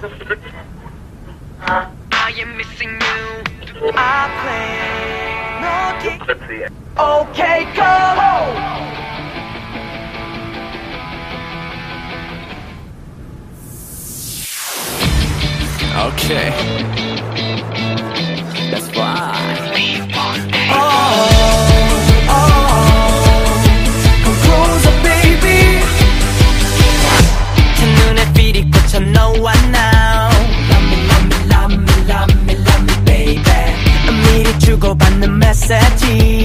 I am missing you. I play no. Okay, go. Okay. at you.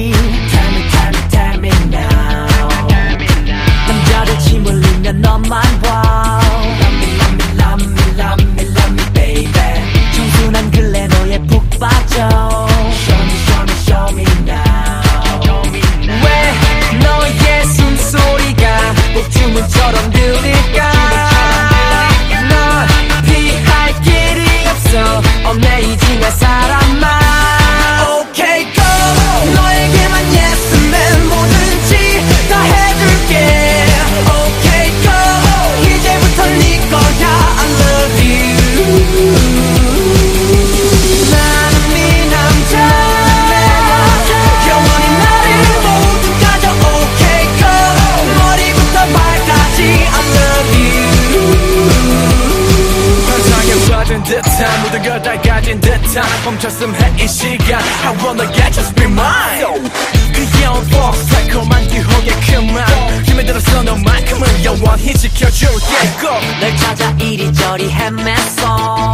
다 멈췄음 해이 시간 I wanna get just be mine. 귀여운 fox 달콤한 기억의 그만. 힘에 들어서 너만큼은 영원히 지켜줄게. 꼭널 찾아 이리저리 헤맸어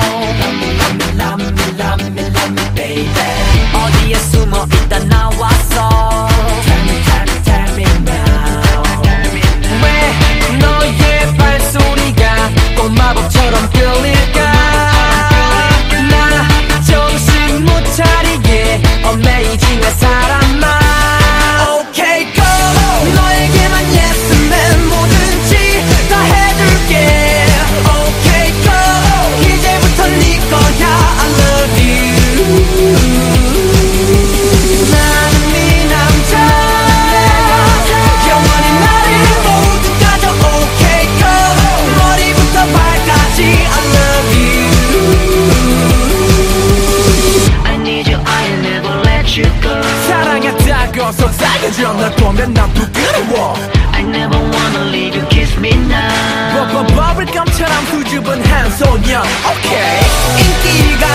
난 부끄러워. I never wanna leave you kiss me now. 버블감처럼 수줍은 한 소녀 Okay 인기가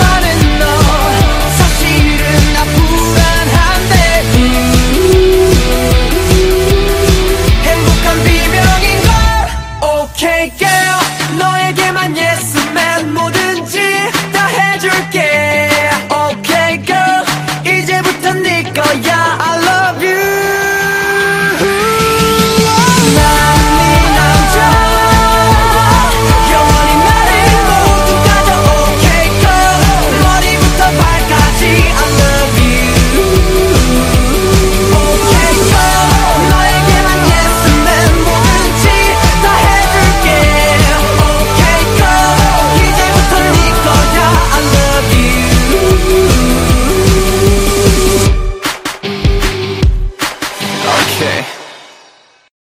많은 너 사실은 나 불안한데. 행복한 비명인걸. Okay girl. 너에게만 yes man 뭐든지 다 해줄게. Okay girl. 이제부터 네 거야.